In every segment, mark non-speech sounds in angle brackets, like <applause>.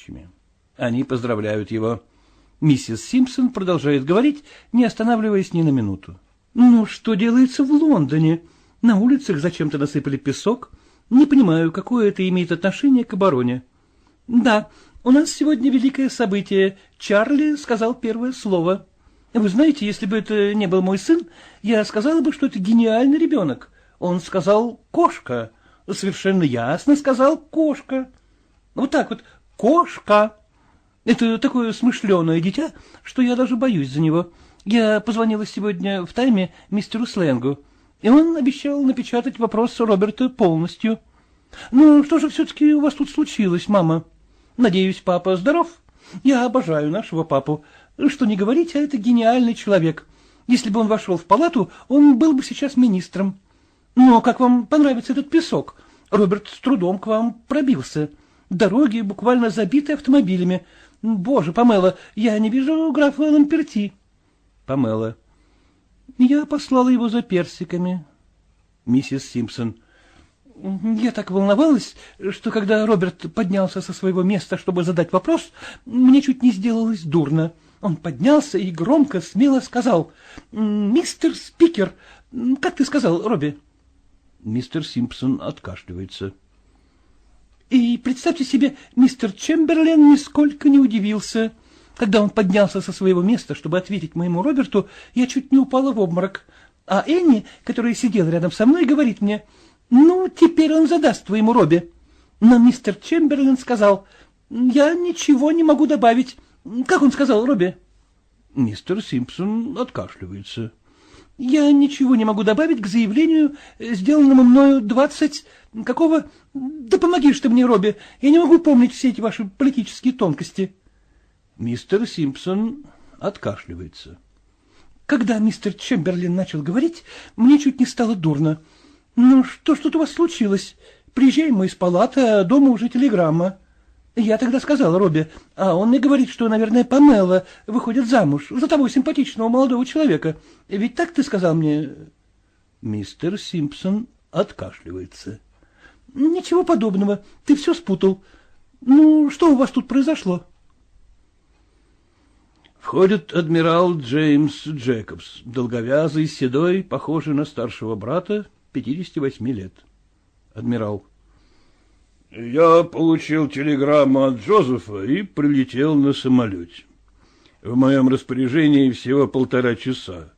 присутствующими. Они поздравляют его. Миссис Симпсон продолжает говорить, не останавливаясь ни на минуту. Ну, что делается в Лондоне? На улицах зачем-то насыпали песок. Не понимаю, какое это имеет отношение к обороне. Да, у нас сегодня великое событие. Чарли сказал первое слово. Вы знаете, если бы это не был мой сын, я сказала бы, что это гениальный ребенок. Он сказал «кошка». Совершенно ясно сказал «кошка». Вот так вот «кошка». Это такое смышленое дитя, что я даже боюсь за него. Я позвонила сегодня в тайме мистеру Сленгу, и он обещал напечатать вопрос Роберта полностью. Ну, что же все-таки у вас тут случилось, мама? Надеюсь, папа здоров? Я обожаю нашего папу. Что не говорите, а это гениальный человек. Если бы он вошел в палату, он был бы сейчас министром. Но как вам понравится этот песок? Роберт с трудом к вам пробился. Дороги буквально забиты автомобилями. Боже, Памела, я не вижу графа Ламперти. Памела. Я послала его за персиками. Миссис Симпсон. Я так волновалась, что когда Роберт поднялся со своего места, чтобы задать вопрос, мне чуть не сделалось дурно. Он поднялся и громко, смело сказал, «Мистер Спикер, как ты сказал, Робби?» Мистер Симпсон откашливается. И представьте себе, мистер Чемберлен нисколько не удивился. Когда он поднялся со своего места, чтобы ответить моему Роберту, я чуть не упала в обморок. А Энни, которая сидела рядом со мной, говорит мне, «Ну, теперь он задаст твоему Робби». Но мистер Чемберлен сказал, «Я ничего не могу добавить». Как он сказал, Робби? Мистер Симпсон откашливается. Я ничего не могу добавить к заявлению, сделанному мною двадцать... Какого? Да помоги ты мне, Робби, я не могу помнить все эти ваши политические тонкости. Мистер Симпсон откашливается. Когда мистер Чемберлин начал говорить, мне чуть не стало дурно. Ну, что тут у вас случилось? Приезжаем мы из палаты, а дома уже телеграмма. Я тогда сказала Робби, а он мне говорит, что, наверное, Памела выходит замуж за того симпатичного молодого человека. Ведь так ты сказал мне? Мистер Симпсон откашливается. Ничего подобного, ты все спутал. Ну, что у вас тут произошло? Входит адмирал Джеймс Джекобс, долговязый, седой, похожий на старшего брата, 58 лет. Адмирал. Я получил телеграмму от Джозефа и прилетел на самолете. В моем распоряжении всего полтора часа.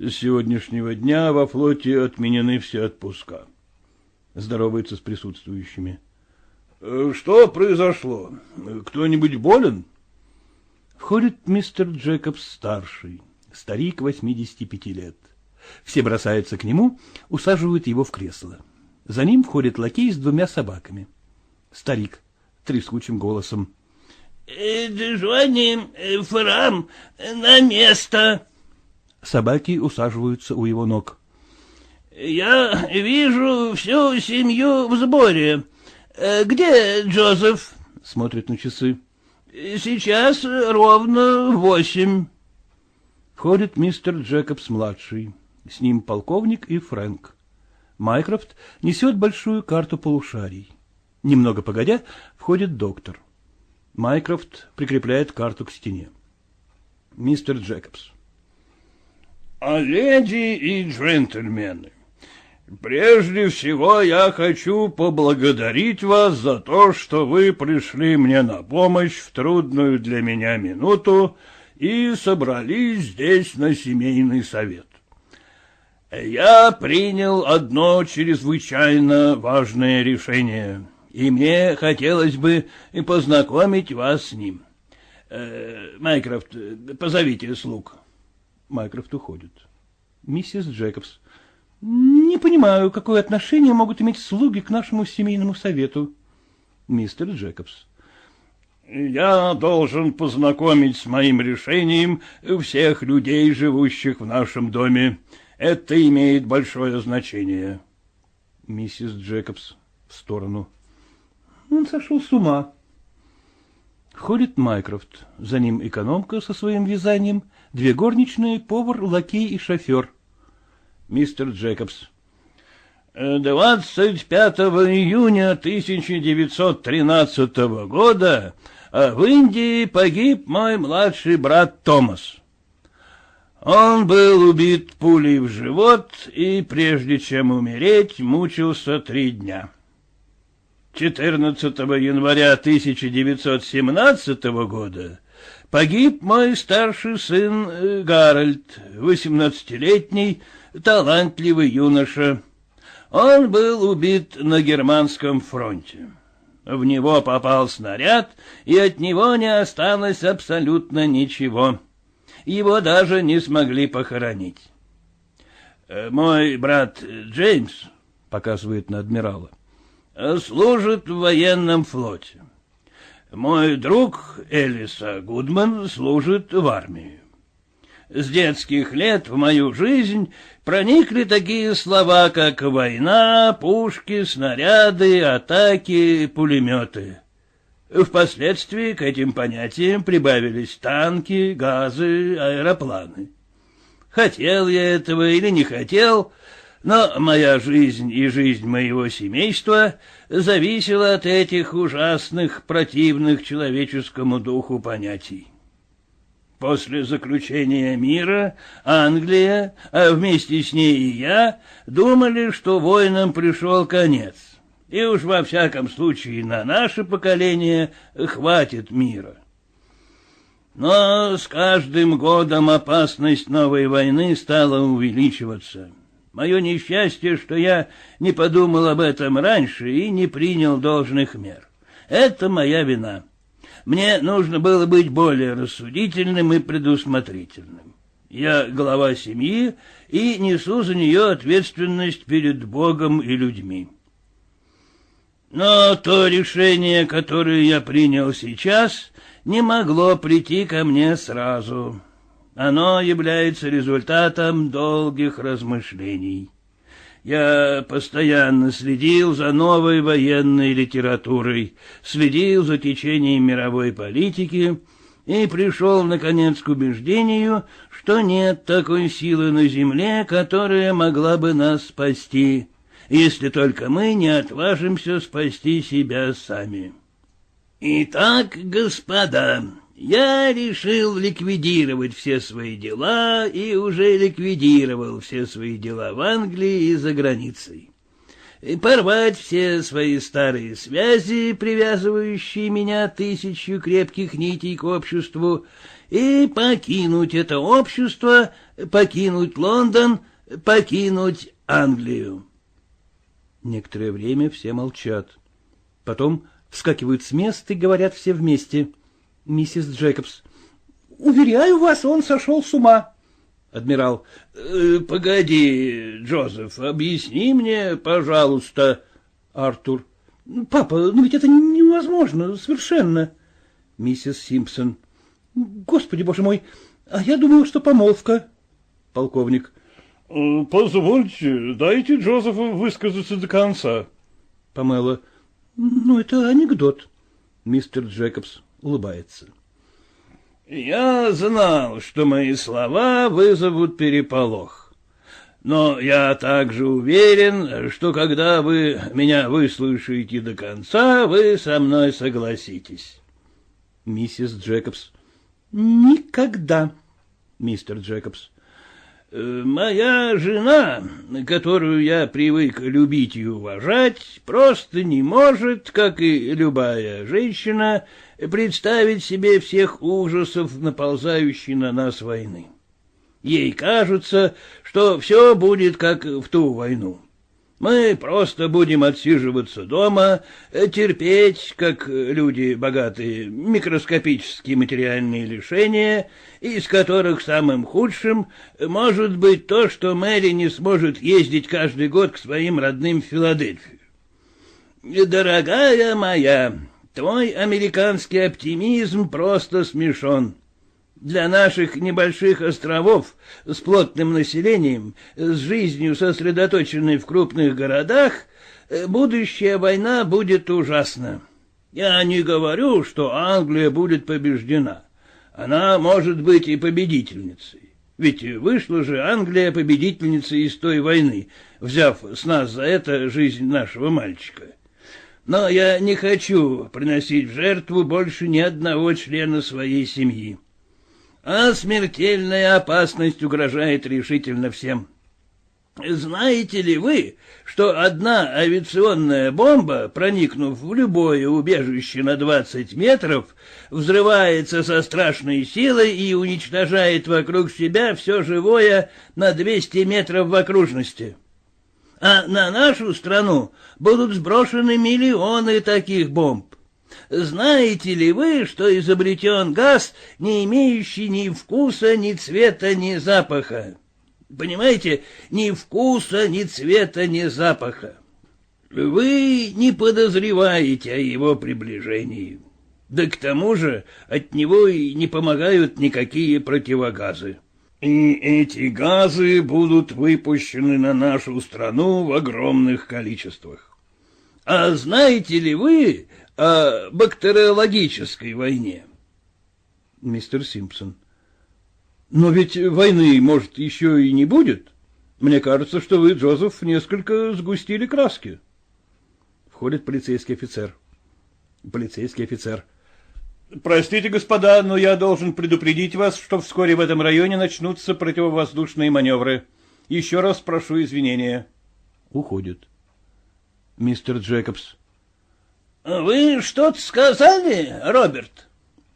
С сегодняшнего дня во флоте отменены все отпуска. Здоровается с присутствующими. Э, что произошло? Кто-нибудь болен? Входит мистер Джекобс-старший, старик 85 лет. Все бросаются к нему, усаживают его в кресло. За ним входит лакей с двумя собаками. Старик трескучим голосом. «Э, — Джонни, э, Фрам, на место. Собаки усаживаются у его ног. — Я вижу всю семью в сборе. Э, где Джозеф? — смотрит на часы. — Сейчас ровно восемь. Входит мистер Джекобс-младший. С ним полковник и Фрэнк. Майкрофт несет большую карту полушарий. Немного погодя, входит доктор. Майкрофт прикрепляет карту к стене. Мистер Джекобс. А леди и джентльмены, прежде всего я хочу поблагодарить вас за то, что вы пришли мне на помощь в трудную для меня минуту и собрались здесь на семейный совет. Я принял одно чрезвычайно важное решение — и мне хотелось бы познакомить вас с ним. Э, Майкрофт, позовите слуг. Майкрофт уходит. Миссис Джекобс. Не понимаю, какое отношение могут иметь слуги к нашему семейному совету. Мистер Джекобс. Я должен познакомить с моим решением всех людей, живущих в нашем доме. Это имеет большое значение. Миссис Джекобс в сторону. Он сошел с ума. Ходит Майкрофт, за ним экономка со своим вязанием, две горничные, повар, лакей и шофер. Мистер Джекобс. 25 июня 1913 года в Индии погиб мой младший брат Томас. Он был убит пулей в живот и, прежде чем умереть, мучился три дня. 14 января 1917 года погиб мой старший сын э, Гарольд, восемнадцатилетний, талантливый юноша. Он был убит на германском фронте. В него попал снаряд, и от него не осталось абсолютно ничего его даже не смогли похоронить. Э, мой брат Джеймс, показывает на адмирала, служит в военном флоте. Мой друг Элиса Гудман служит в армии. С детских лет в мою жизнь проникли такие слова, как война, пушки, снаряды, атаки, пулеметы. Впоследствии к этим понятиям прибавились танки, газы, аэропланы. Хотел я этого или не хотел, но моя жизнь и жизнь моего семейства зависела от этих ужасных, противных человеческому духу понятий. После заключения мира Англия, а вместе с ней и я, думали, что войнам пришел конец и уж во всяком случае на наше поколение хватит мира. Но с каждым годом опасность новой войны стала увеличиваться. Мое несчастье, что я не подумал об этом раньше и не принял должных мер. Это моя вина. Мне нужно было быть более рассудительным и предусмотрительным. Я глава семьи и несу за нее ответственность перед Богом и людьми. Но то решение, которое я принял сейчас, не могло прийти ко мне сразу. Оно является результатом долгих размышлений. Я постоянно следил за новой военной литературой, следил за течением мировой политики и пришел, наконец, к убеждению, что нет такой силы на земле, которая могла бы нас спасти если только мы не отважимся спасти себя сами. Итак, господа, я решил ликвидировать все свои дела и уже ликвидировал все свои дела в Англии и за границей. И порвать все свои старые связи, привязывающие меня тысячу крепких нитей к обществу, и покинуть это общество, покинуть Лондон, покинуть Англию. Некоторое время все молчат. Потом вскакивают с места и говорят все вместе. Миссис Джейкобс. Уверяю вас, он сошел с ума. Адмирал. «Э, погоди, Джозеф, объясни мне, пожалуйста. Артур. Папа, ну ведь это невозможно, совершенно. Миссис Симпсон. Господи, боже мой, а я думал, что помолвка. Полковник. Э, — Позвольте, дайте Джозефу высказаться до конца. Памела. — Ну, это анекдот. Мистер Джекобс улыбается. — Я знал, что мои слова вызовут переполох. Но я также уверен, что когда вы меня выслушаете до конца, вы со мной согласитесь. Миссис Джекобс. — Никогда. Мистер Джекобс. Э, моя жена, которую я привык любить и уважать, просто не может, как и любая женщина, представить себе всех ужасов, наползающей на нас войны. Ей кажется, что все будет как в ту войну. Мы просто будем отсиживаться дома, терпеть, как люди богатые, микроскопические материальные лишения, из которых самым худшим может быть то, что Мэри не сможет ездить каждый год к своим родным в Филадельфию. Дорогая моя, твой американский оптимизм просто смешон. Для наших небольших островов с плотным населением, с жизнью сосредоточенной в крупных городах, э, будущая война будет ужасна. Я не говорю, что Англия будет побеждена. Она может быть и победительницей. Ведь вышла же Англия победительницей из той войны, взяв с нас за это жизнь нашего мальчика. Но я не хочу приносить в жертву больше ни одного члена своей семьи. А смертельная опасность угрожает решительно всем. Знаете ли вы, что одна авиационная бомба, проникнув в любое убежище на 20 метров, взрывается со страшной силой и уничтожает вокруг себя все живое на 200 метров в окружности? А на нашу страну будут сброшены миллионы таких бомб. Знаете ли вы, что изобретен газ, не имеющий ни вкуса, ни цвета, ни запаха? Понимаете, ни вкуса, ни цвета, ни запаха. Вы не подозреваете о его приближении. Да к тому же от него и не помогают никакие противогазы. И эти газы будут выпущены на нашу страну в огромных количествах. А знаете ли вы о бактериологической войне? Мистер Симпсон. Но ведь войны, может, еще и не будет. Мне кажется, что вы, Джозеф, несколько сгустили краски. Входит полицейский офицер. Полицейский офицер. Простите, господа, но я должен предупредить вас, что вскоре в этом районе начнутся противовоздушные маневры. Еще раз прошу извинения. Уходит. Мистер Джекобс. Вы что-то сказали, Роберт?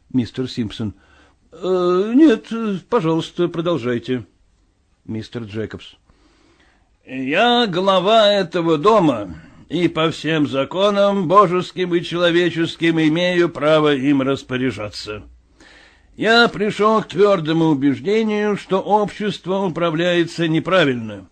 Мистер Симпсон. — Э, нет, пожалуйста, продолжайте. Мистер Джекобс. Я глава этого дома, и по всем законам, божеским и человеческим, имею право им распоряжаться. Я пришел к твердому убеждению, что общество управляется неправильно.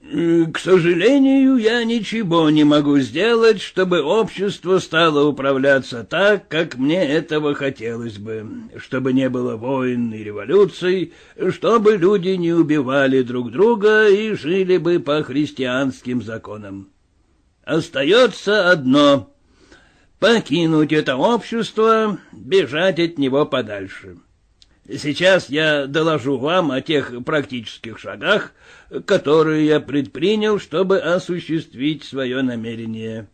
К сожалению, я ничего не могу сделать, чтобы общество стало управляться так, как мне этого хотелось бы, чтобы не было войн и революций, чтобы люди не убивали друг друга и жили бы по христианским законам. Остается одно — покинуть это общество, бежать от него подальше. Сейчас я доложу вам о тех практических шагах, которые я предпринял, чтобы осуществить свое намерение.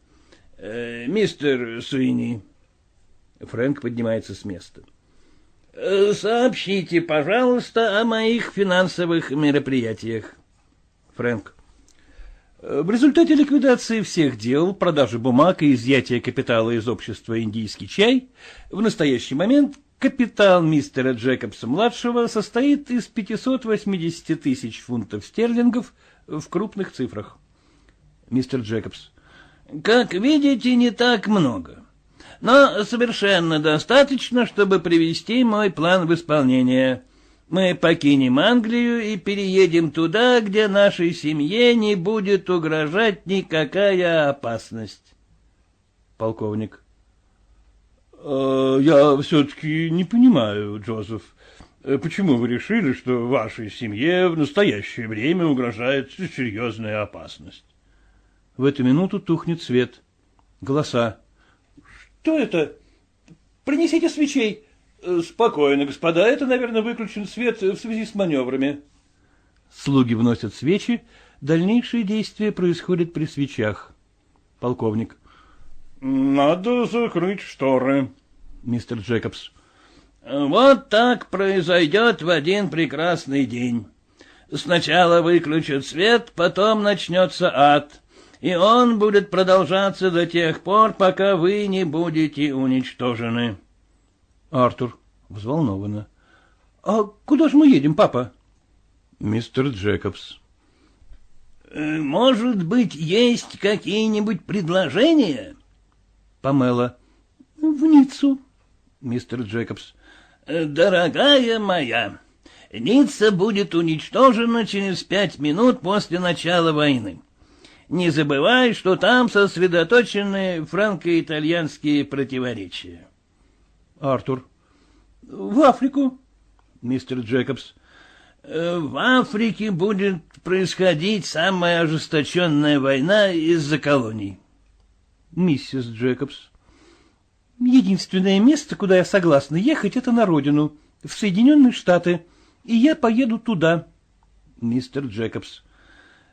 Э, мистер Суини. Фрэнк поднимается с места. Э, сообщите, пожалуйста, о моих финансовых мероприятиях. Фрэнк. Э, в результате ликвидации всех дел, продажи бумаг и изъятия капитала из общества «Индийский чай» в настоящий момент Капитал мистера Джекобса-младшего состоит из 580 тысяч фунтов стерлингов в крупных цифрах. Мистер Джекобс. Как видите, не так много. Но совершенно достаточно, чтобы привести мой план в исполнение. Мы покинем Англию и переедем туда, где нашей семье не будет угрожать никакая опасность. Полковник. Э, я все-таки не понимаю, Джозеф, э, почему вы решили, что вашей семье в настоящее время угрожает серьезная опасность? В эту минуту тухнет свет. Голоса. — Что это? Принесите свечей. Э, — Спокойно, господа, это, наверное, выключен свет в связи с маневрами. Слуги вносят свечи, дальнейшие действия происходят при свечах. Полковник. — надо закрыть шторы. Мистер Джекобс. Вот так произойдет в один прекрасный день. Сначала выключат свет, потом начнется ад, и он будет продолжаться до тех пор, пока вы не будете уничтожены. Артур взволнованно. — А куда же мы едем, папа? Мистер Джекобс. Э, — Может быть, есть какие-нибудь предложения? Памела. — В Ниццу. Мистер Джекобс. — Дорогая моя, Ницца будет уничтожена через пять минут после начала войны. Не забывай, что там сосредоточены франко-итальянские противоречия. Артур. — В Африку. Мистер Джекобс. В Африке будет происходить самая ожесточенная война из-за колоний миссис Джекобс. Единственное место, куда я согласна ехать, это на родину, в Соединенные Штаты. и я поеду туда. Мистер Джекобс.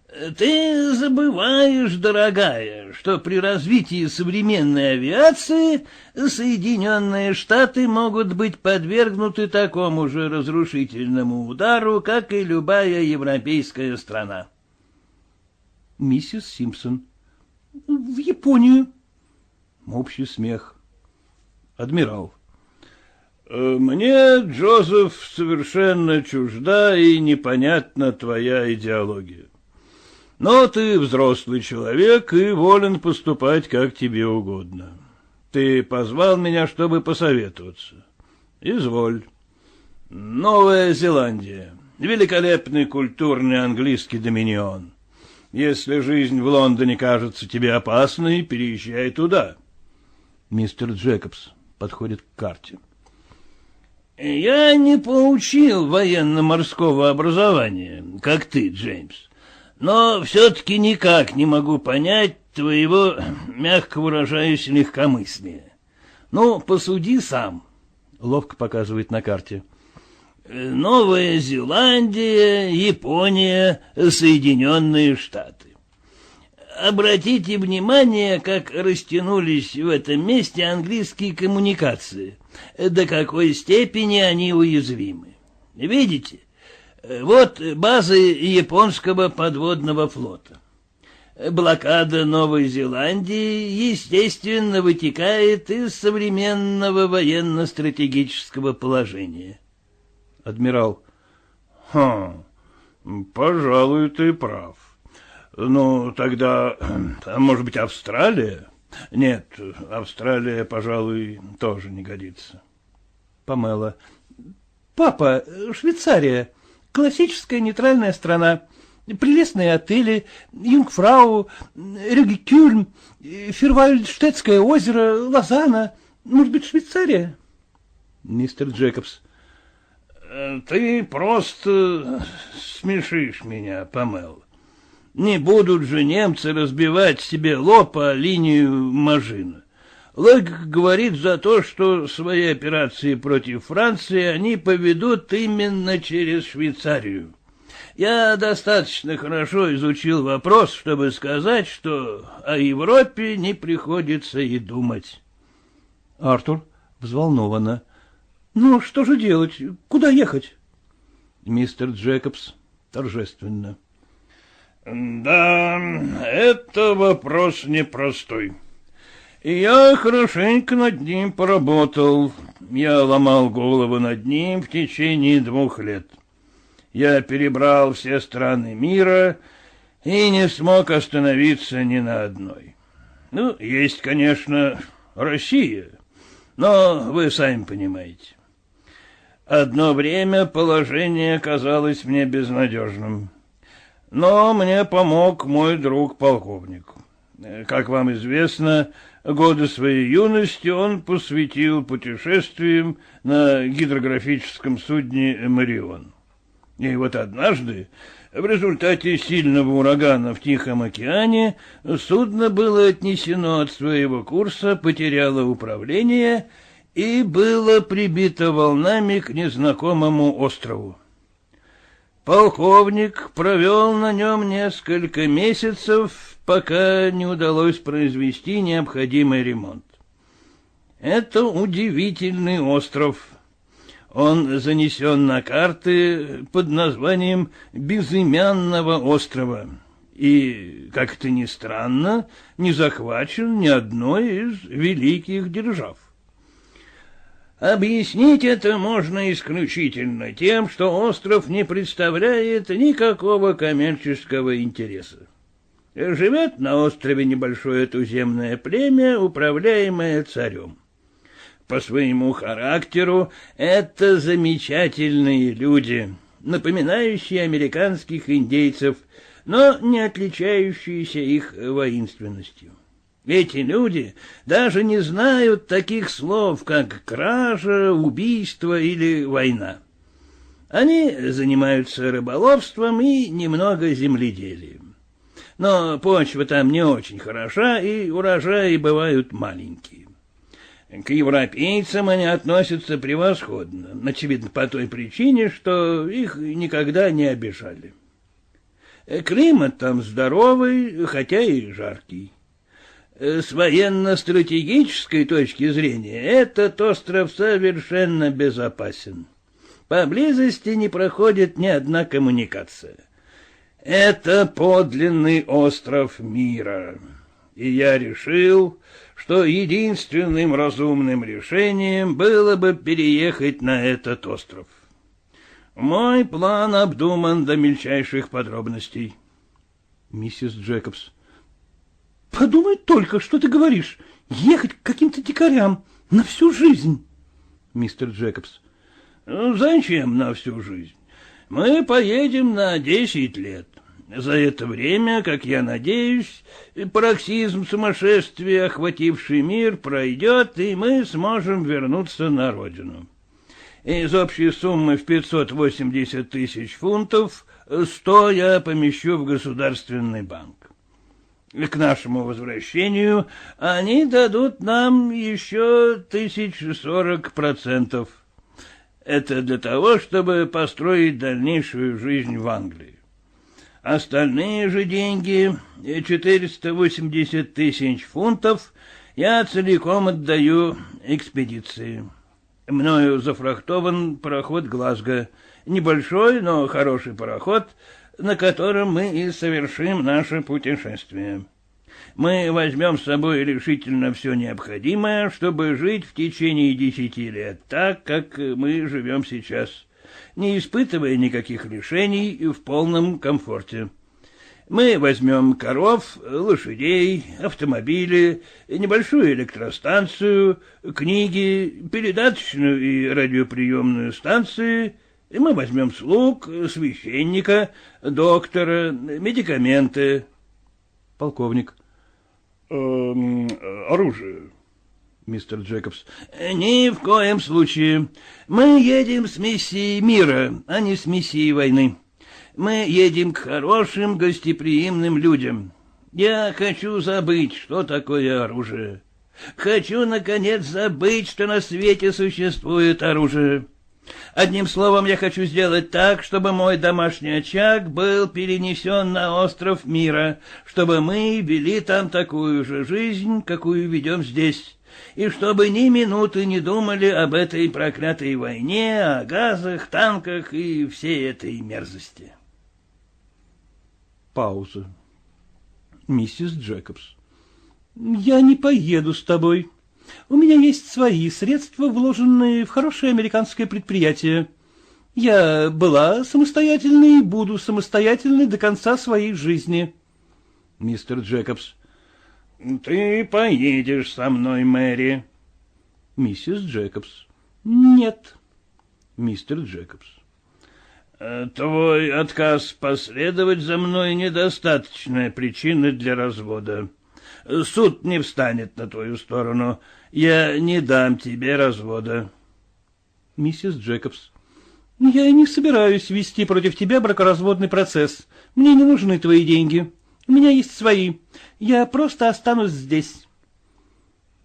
Ты забываешь, дорогая, что при развитии современной авиации Соединенные Штаты могут быть подвергнуты такому же разрушительному удару, как и любая европейская страна. Миссис Симпсон. В Японию. Общий смех. Адмирал. Э, мне, Джозеф, совершенно чужда и непонятна твоя идеология. Но ты взрослый человек и волен поступать, как тебе угодно. Ты позвал меня, чтобы посоветоваться. Изволь. Новая Зеландия. Великолепный культурный английский доминион. Если жизнь в Лондоне кажется тебе опасной, переезжай туда. Мистер Джекобс подходит к карте. Я не получил военно-морского образования, как ты, Джеймс но все-таки никак не могу понять твоего, <clears throat> мягко выражаясь, легкомыслия. Ну, посуди сам. Ловко показывает на карте. Новая Зеландия, Япония, Соединенные Штаты. Обратите внимание, как растянулись в этом месте английские коммуникации, до какой степени они уязвимы. Видите, вот базы японского подводного флота. Блокада Новой Зеландии, естественно, вытекает из современного военно-стратегического положения. Адмирал. Хм, пожалуй, ты прав. Ну, тогда, <clears throat> может быть, Австралия? Нет, Австралия, пожалуй, тоже не годится. Памела. Папа, Швейцария. Классическая нейтральная страна. Прелестные отели, Юнгфрау, Рюгекюльм, Фервальдштетское озеро, Лозанна. Может быть, Швейцария? Мистер Джекобс. Ты просто смешишь меня, Памел. Не будут же немцы разбивать себе лоб о линию Мажина. Логика говорит за то, что свои операции против Франции они поведут именно через Швейцарию. Я достаточно хорошо изучил вопрос, чтобы сказать, что о Европе не приходится и думать. Артур взволнованно. Ну, что же делать? Куда ехать? Мистер Джекобс торжественно. Да, это вопрос непростой. Я хорошенько над ним поработал. Я ломал голову над ним в течение двух лет. Я перебрал все страны мира и не смог остановиться ни на одной. Ну, есть, конечно, Россия, но вы сами понимаете. Одно время положение казалось мне безнадежным. Но мне помог мой друг-полковник. Как вам известно, Годы своей юности он посвятил путешествиям на гидрографическом судне «Марион». И вот однажды, в результате сильного урагана в Тихом океане, судно было отнесено от своего курса, потеряло управление и было прибито волнами к незнакомому острову. Полковник провел на нем несколько месяцев, пока не удалось произвести необходимый ремонт. Это удивительный остров. Он занесен на карты под названием Безымянного острова и, как это ни странно, не захвачен ни одной из великих держав. Объяснить это можно исключительно тем, что остров не представляет никакого коммерческого интереса. Живет на острове небольшое туземное племя, управляемое царем. По своему характеру это замечательные люди, напоминающие американских индейцев, но не отличающиеся их воинственностью. Эти люди даже не знают таких слов, как кража, убийство или война. Они занимаются рыболовством и немного земледелием. Но почва там не очень хороша, и урожаи бывают маленькие. К европейцам они относятся превосходно, очевидно, по той причине, что их никогда не обижали. Климат там здоровый, хотя и жаркий. С военно-стратегической точки зрения этот остров совершенно безопасен. Поблизости не проходит ни одна коммуникация. Это подлинный остров мира. И я решил, что единственным разумным решением было бы переехать на этот остров. Мой план обдуман до мельчайших подробностей. Миссис Джекобс. Подумай только, что ты говоришь. Ехать к каким-то дикарям на всю жизнь. Мистер Джекобс. Ну, зачем на всю жизнь? Мы поедем на десять лет. За это время, как я надеюсь, пароксизм сумасшествия, охвативший мир, пройдет, и мы сможем вернуться на родину. Из общей суммы в 580 тысяч фунтов сто я помещу в Государственный банк. К нашему возвращению они дадут нам еще тысяч сорок процентов. Это для того, чтобы построить дальнейшую жизнь в Англии. Остальные же деньги, 480 тысяч фунтов, я целиком отдаю экспедиции. Мною зафрахтован пароход Глазго, небольшой, но хороший пароход, на котором мы и совершим наше путешествие. Мы возьмем с собой решительно все необходимое, чтобы жить в течение десяти лет так, как мы живем сейчас, не испытывая никаких лишений и в полном комфорте. Мы возьмем коров, лошадей, автомобили, небольшую электростанцию, книги, передаточную и радиоприемную станции, мы возьмем слуг, священника, доктора, медикаменты. Полковник. Э, оружие. Мистер Джекобс. Ни в коем случае. Мы едем с миссией мира, а не с миссией войны. Мы едем к хорошим гостеприимным людям. Я хочу забыть, что такое оружие. Хочу, наконец, забыть, что на свете существует оружие. Одним словом, я хочу сделать так, чтобы мой домашний очаг был перенесен на остров мира, чтобы мы вели там такую же жизнь, какую ведем здесь, и чтобы ни минуты не думали об этой проклятой войне, о газах, танках и всей этой мерзости. Пауза. Миссис Джекобс. Я не поеду с тобой. У меня есть свои средства, вложенные в хорошее американское предприятие. Я была самостоятельной и буду самостоятельной до конца своей жизни. Мистер Джекобс. Ты поедешь со мной, Мэри. Миссис Джекобс. Нет. Мистер Джекобс. Э, твой отказ последовать за мной недостаточная причина для развода. Суд не встанет на твою сторону. Я не дам тебе развода. Миссис Джекобс. Я не собираюсь вести против тебя бракоразводный процесс. Мне не нужны твои деньги. У меня есть свои. Я просто останусь здесь.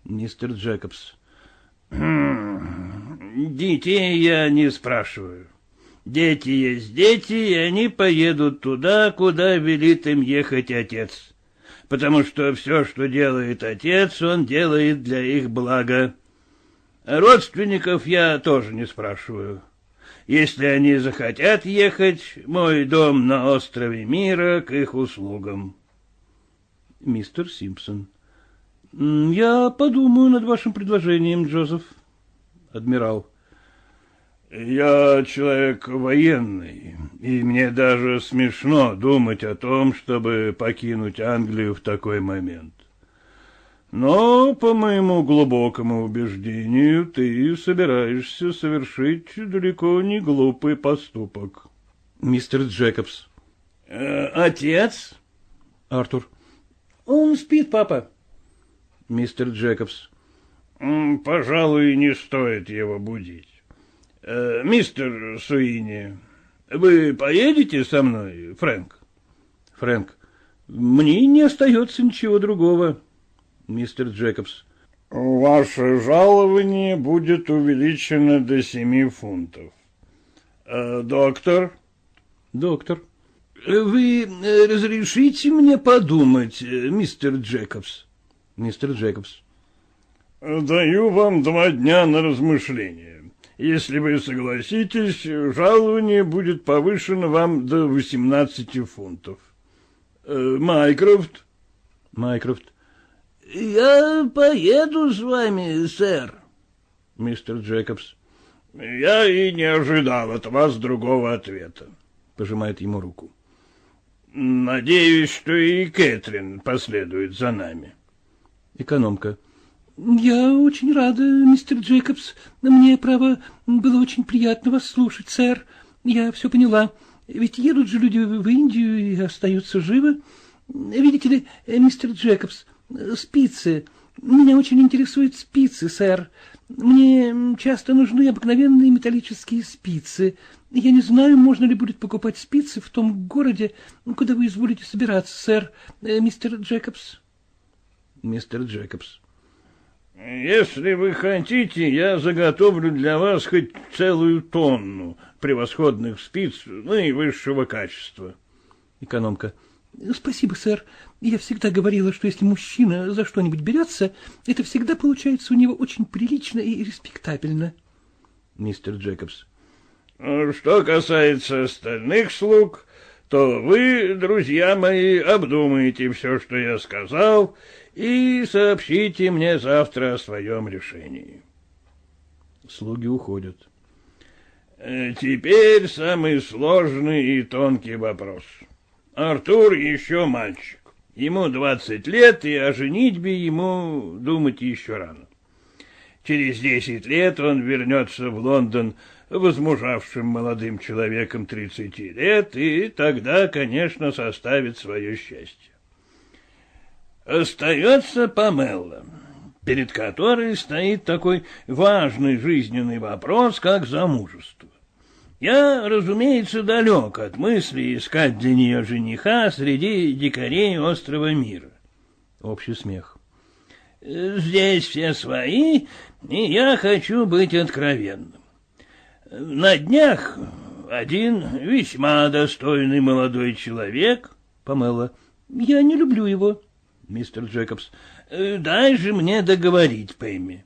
Мистер Джекобс. Хм, детей я не спрашиваю. Дети есть дети, и они поедут туда, куда велит им ехать отец. Потому что все, что делает отец, он делает для их блага. Родственников я тоже не спрашиваю. Если они захотят ехать, мой дом на острове Мира к их услугам. Мистер Симпсон. Я подумаю над вашим предложением, Джозеф. Адмирал. Я человек военный, и мне даже смешно думать о том, чтобы покинуть Англию в такой момент. Но, по моему глубокому убеждению, ты собираешься совершить далеко не глупый поступок. Мистер Джекобс. Э, отец? Артур. Он спит, папа. Мистер Джекобс. Пожалуй, не стоит его будить. Э, мистер Суини, вы поедете со мной, Фрэнк? Фрэнк. Мне не остается ничего другого. Мистер Джекобс. Ваше жалование будет увеличено до семи фунтов. Э, доктор? Доктор. Вы э, разрешите мне подумать, э, мистер Джекобс? Мистер Джекобс. Даю вам два дня на размышление. Если вы согласитесь, жалование будет повышено вам до 18 фунтов. Э, Майкрофт? Майкрофт. Я поеду с вами, сэр. Мистер Джекобс. Я и не ожидал от вас другого ответа. Пожимает ему руку. Надеюсь, что и Кэтрин последует за нами. Экономка. Я очень рада, мистер Джейкобс. Мне, право, было очень приятно вас слушать, сэр. Я все поняла. Ведь едут же люди в Индию и остаются живы. Видите ли, мистер Джейкобс, спицы. Меня очень интересуют спицы, сэр. Мне часто нужны обыкновенные металлические спицы. Я не знаю, можно ли будет покупать спицы в том городе, куда вы изволите собираться, сэр, э, мистер Джекобс. Мистер Джекобс. Если вы хотите, я заготовлю для вас хоть целую тонну превосходных спиц наивысшего качества. Экономка. Спасибо, сэр. Я всегда говорила, что если мужчина за что-нибудь берется, это всегда получается у него очень прилично и респектабельно. Мистер Джекобс. Что касается остальных слуг, то вы, друзья мои, обдумаете все, что я сказал, и сообщите мне завтра о своем решении. Слуги уходят. Э, теперь самый сложный и тонкий вопрос. Артур еще мальчик. Ему двадцать лет, и о женитьбе ему думать еще рано. Через десять лет он вернется в Лондон возмужавшим молодым человеком тридцати лет, и тогда, конечно, составит свое счастье. Остается Памелла, перед которой стоит такой важный жизненный вопрос, как замужество. Я, разумеется, далек от мысли искать для нее жениха среди дикарей острова мира. Общий смех. Здесь все свои, и я хочу быть откровенным. На днях один весьма достойный молодой человек... Памела. Я не люблю его. Мистер Джекобс. Дай же мне договорить, Пэмми.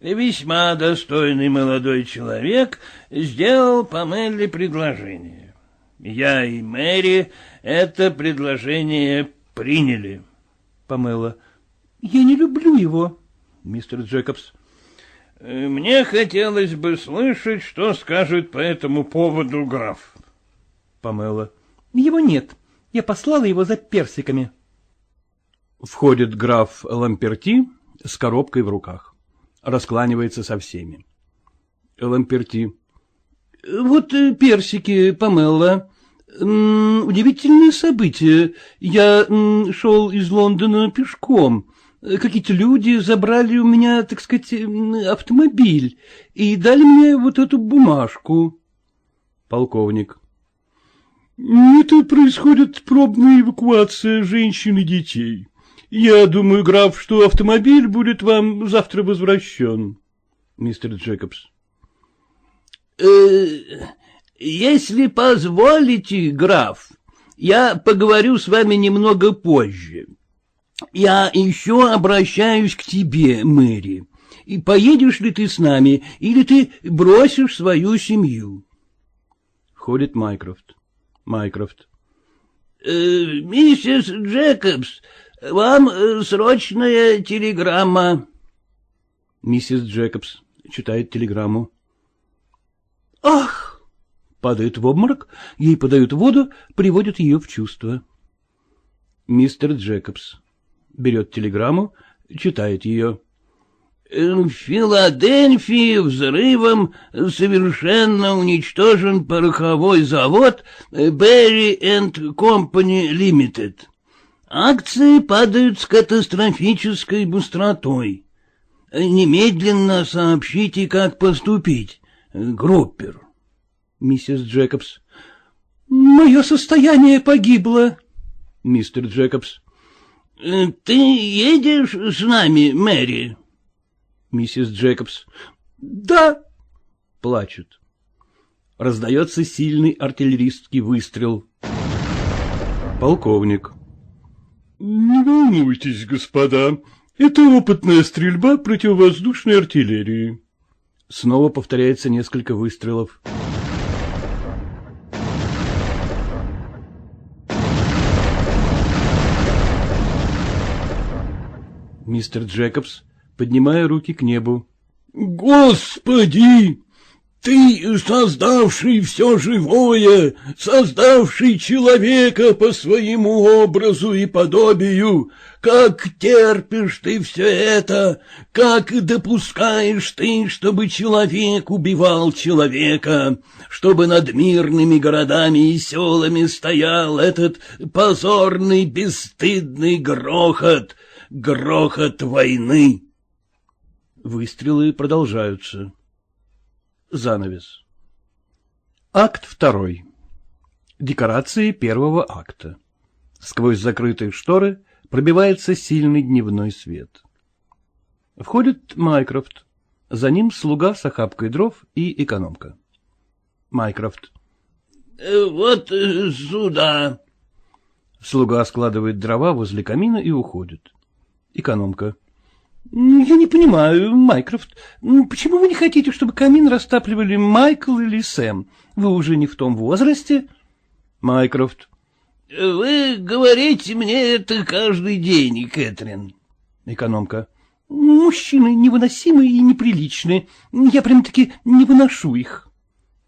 Весьма достойный молодой человек сделал Памелле предложение. Я и Мэри это предложение приняли. Памела. Я не люблю его. Мистер Джекобс. Мне хотелось бы слышать, что скажет по этому поводу граф. Памела. Его нет. Я послала его за персиками. Входит граф Ламперти с коробкой в руках. Раскланивается со всеми. Ламперти. Вот э, персики, Памела. Удивительное событие. Я шел из Лондона пешком. Какие-то люди забрали у меня, так сказать, автомобиль и дали мне вот эту бумажку. Полковник. Это происходит пробная эвакуация женщин и детей. Я думаю, граф, что автомобиль будет вам завтра возвращен. Мистер Джекобс. Э, если позволите, граф, я поговорю с вами немного позже. Я еще обращаюсь к тебе, Мэри. И поедешь ли ты с нами, или ты бросишь свою семью? Входит Майкрофт. Майкрофт. Э, миссис Джекобс, вам э, срочная телеграмма. Миссис Джекобс читает телеграмму. Ах! Падает в обморок, ей подают воду, приводят ее в чувство. Мистер Джекобс берет телеграмму, читает ее. В Филадельфии взрывом совершенно уничтожен пороховой завод Берри энд Компани Лимитед. Акции падают с катастрофической быстротой. Немедленно сообщите, как поступить. Группер. Миссис Джекобс. Мое состояние погибло. Мистер Джекобс. — Ты едешь с нами, Мэри? Миссис Джекобс. Да. Плачут. Раздается сильный артиллеристский выстрел. Полковник. Не волнуйтесь, господа. Это опытная стрельба противовоздушной артиллерии. Снова повторяется несколько выстрелов. Мистер Джекобс, поднимая руки к небу. — Господи! Ты, создавший все живое, создавший человека по своему образу и подобию, как терпишь ты все это, как допускаешь ты, чтобы человек убивал человека, чтобы над мирными городами и селами стоял этот позорный бесстыдный грохот, грохот войны. Выстрелы продолжаются. Занавес. Акт второй. Декорации первого акта. Сквозь закрытые шторы пробивается сильный дневной свет. Входит Майкрофт. За ним слуга с охапкой дров и экономка. Майкрофт. Э, — Вот э, сюда. Слуга складывает дрова возле камина и уходит. Экономка. — Я не понимаю, Майкрофт, почему вы не хотите, чтобы камин растапливали Майкл или Сэм? Вы уже не в том возрасте. Майкрофт. — Вы говорите мне это каждый день, Кэтрин. Экономка. — Мужчины невыносимы и неприличны. Я прям-таки не выношу их.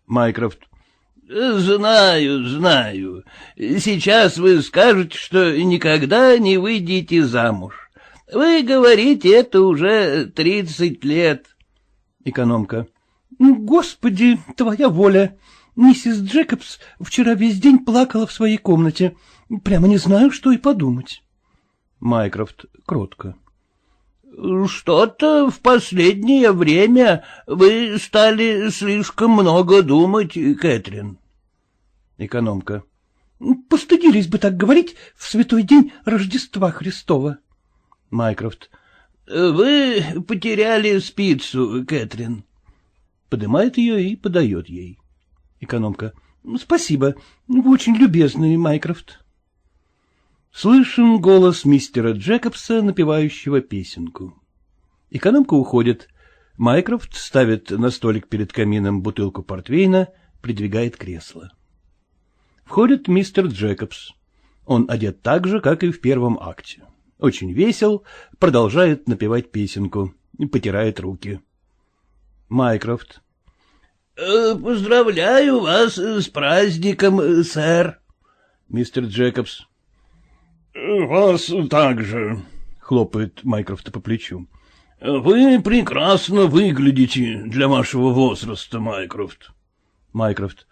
Майкрофт. — Знаю, знаю. Сейчас вы скажете, что никогда не выйдете замуж. Вы говорите это уже тридцать лет. Экономка. Господи, твоя воля. Миссис Джекобс вчера весь день плакала в своей комнате. Прямо не знаю, что и подумать. Майкрофт кротко. Что-то в последнее время вы стали слишком много думать, Кэтрин. Экономка. Постыдились бы так говорить в святой день Рождества Христова. Майкрофт. — Вы потеряли спицу, Кэтрин. Поднимает ее и подает ей. Экономка. — Спасибо. Вы очень любезный, Майкрофт. Слышен голос мистера Джекобса, напевающего песенку. Экономка уходит. Майкрофт ставит на столик перед камином бутылку портвейна, придвигает кресло. Входит мистер Джекобс. Он одет так же, как и в первом акте очень весел, продолжает напевать песенку, потирает руки. Майкрофт. «Э, — Поздравляю вас с праздником, сэр. Мистер Джекобс. — Вас также, — хлопает Майкрофта по плечу. — Вы прекрасно выглядите для вашего возраста, Майкрофт. Майкрофт.